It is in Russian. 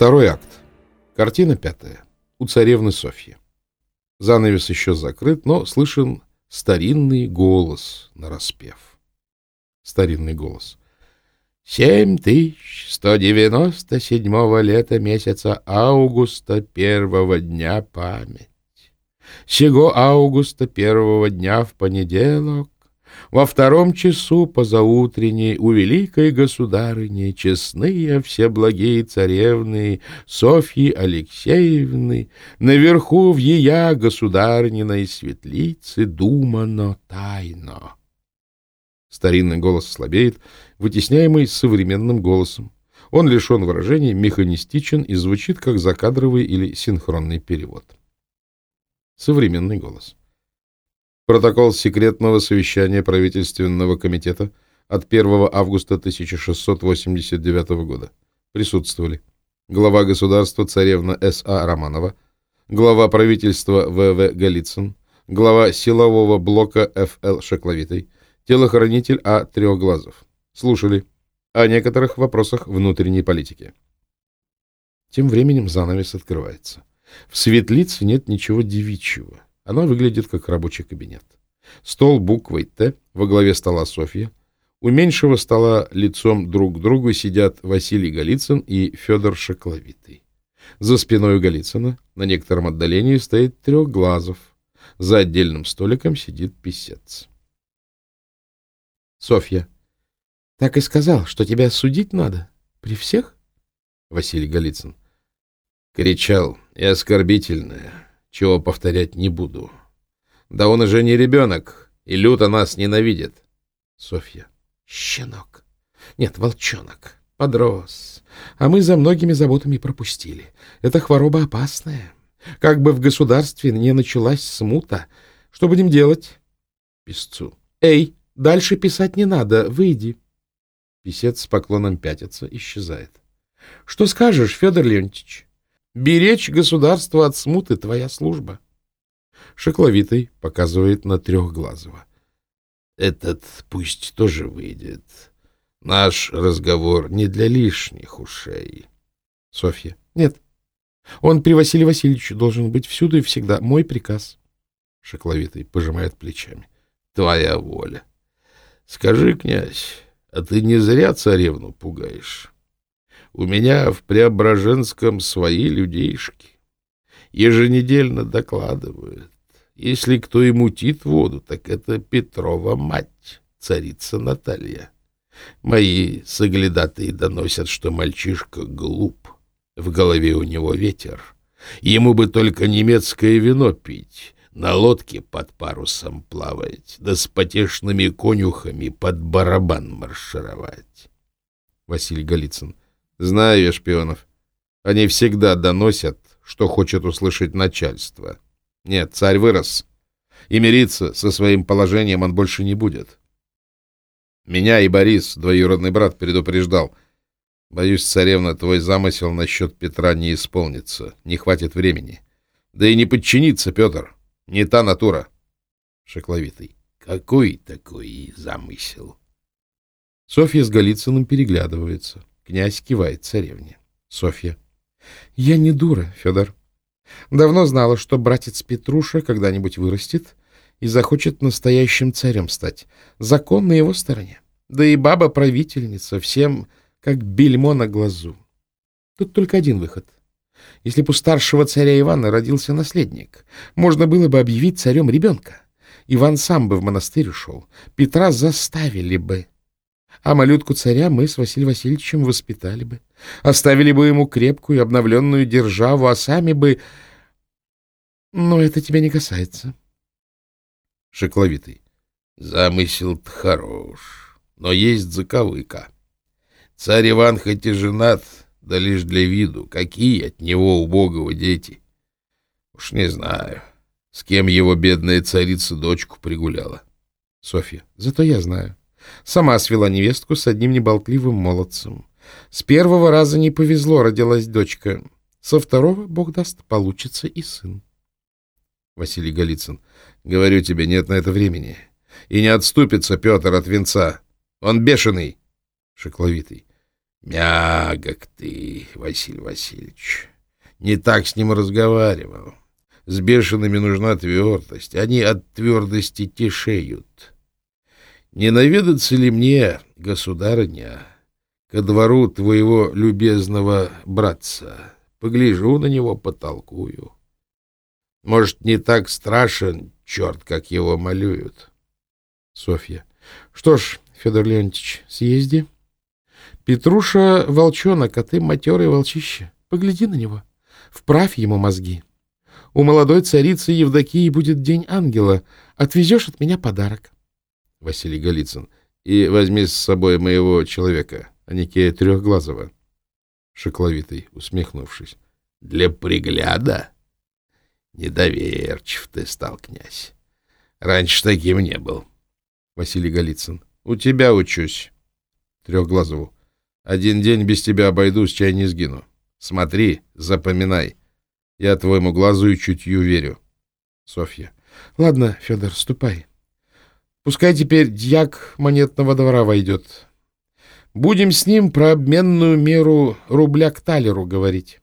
Второй акт. Картина пятая. У царевны Софьи. Занавес еще закрыт, но слышен старинный голос на распев. Старинный голос. Семь тысяч сто девяносто седьмого лета месяца августа первого дня память. Сего августа первого дня в понеделок во втором часу позаутренней у великой государыни честные все благие царевны Софьи Алексеевны наверху в ея государниной светлице думано тайно. Старинный голос слабеет, вытесняемый современным голосом. Он лишен выражений, механистичен и звучит как закадровый или синхронный перевод. Современный голос. Протокол секретного совещания правительственного комитета от 1 августа 1689 года. Присутствовали глава государства царевна С.А. Романова, глава правительства В.В. Голицын, глава силового блока Ф.Л. Шекловитой, телохранитель А. Трехглазов. Слушали о некоторых вопросах внутренней политики. Тем временем занавес открывается. В светлице нет ничего девичьего. Она выглядит как рабочий кабинет. Стол буквой «Т», во главе стола Софья. У меньшего стола лицом друг к другу сидят Василий Голицын и Федор Шокловитый. За спиной у Голицына на некотором отдалении стоит Трехглазов. За отдельным столиком сидит писец. Софья. — Так и сказал, что тебя судить надо. При всех? Василий Голицын. Кричал и оскорбительное чего повторять не буду. Да он уже не ребенок, и люто нас ненавидит. Софья. Щенок. Нет, волчонок. Подрос. А мы за многими заботами пропустили. Это хвороба опасная. Как бы в государстве не началась смута. Что будем делать? Песцу. Эй, дальше писать не надо, выйди. Писец с поклоном пятится, исчезает. Что скажешь, Федор Леонтьевич? Беречь государство от смуты — твоя служба. Шекловитый показывает на Трехглазого. Этот пусть тоже выйдет. Наш разговор не для лишних ушей. Софья. Нет. Он при Василии Васильевиче должен быть всюду и всегда. Мой приказ. Шекловитый пожимает плечами. Твоя воля. Скажи, князь, а ты не зря царевну пугаешь? У меня в Преображенском свои людейшки. Еженедельно докладывают. Если кто и мутит воду, так это Петрова мать, царица Наталья. Мои соглядатые доносят, что мальчишка глуп. В голове у него ветер. Ему бы только немецкое вино пить, на лодке под парусом плавать, да с потешными конюхами под барабан маршировать. Василий Голицын. Знаю я шпионов. Они всегда доносят, что хочет услышать начальство. Нет, царь вырос. И мириться со своим положением он больше не будет. Меня и Борис, двоюродный брат, предупреждал. Боюсь, царевна, твой замысел насчет Петра не исполнится. Не хватит времени. Да и не подчинится, Петр. Не та натура. Шекловитый. Какой такой замысел? Софья с Голицыным переглядывается. Князь кивает царевне. Софья. Я не дура, Федор. Давно знала, что братец Петруша когда-нибудь вырастет и захочет настоящим царем стать. Закон на его стороне. Да и баба-правительница всем как бельмо на глазу. Тут только один выход. Если бы у старшего царя Ивана родился наследник, можно было бы объявить царем ребенка. Иван сам бы в монастырь ушел. Петра заставили бы. А малютку царя мы с Василием Васильевичем воспитали бы, оставили бы ему крепкую обновленную державу, а сами бы... Но это тебя не касается. Шекловитый. Замысел-то хорош, но есть заковыка. Царь Иван хоть и женат, да лишь для виду. Какие от него убогого дети? Уж не знаю, с кем его бедная царица дочку пригуляла. Софья. Зато я знаю. Сама свела невестку с одним неболтливым молодцем. С первого раза не повезло, родилась дочка. Со второго, бог даст, получится и сын. Василий Голицын. Говорю тебе, нет на это времени. И не отступится Петр от венца. Он бешеный. Шекловитый. Мягок ты, Василий Васильевич. Не так с ним разговаривал. С бешеными нужна твердость. Они от твердости тишеют. Не наведаться ли мне, государыня, ко двору твоего любезного братца? Погляжу на него, потолкую. Может, не так страшен черт, как его малюют. Софья. Что ж, Федор Леонтьевич, съезди. Петруша — волчонок, а ты матерый волчище. Погляди на него. Вправь ему мозги. У молодой царицы Евдокии будет день ангела. Отвезешь от меня подарок. Василий Голицын. И возьми с собой моего человека, Аникея Трехглазого. Шокловитый, усмехнувшись. Для пригляда? Недоверчив ты стал, князь. Раньше таким не был. Василий Голицын. У тебя учусь. Трехглазову. Один день без тебя обойдусь, чай не сгину. Смотри, запоминай. Я твоему глазу и чутью верю. Софья. Ладно, Федор, ступай. Пускай теперь дьяк монетного двора войдет. Будем с ним про обменную меру рубля к талеру говорить.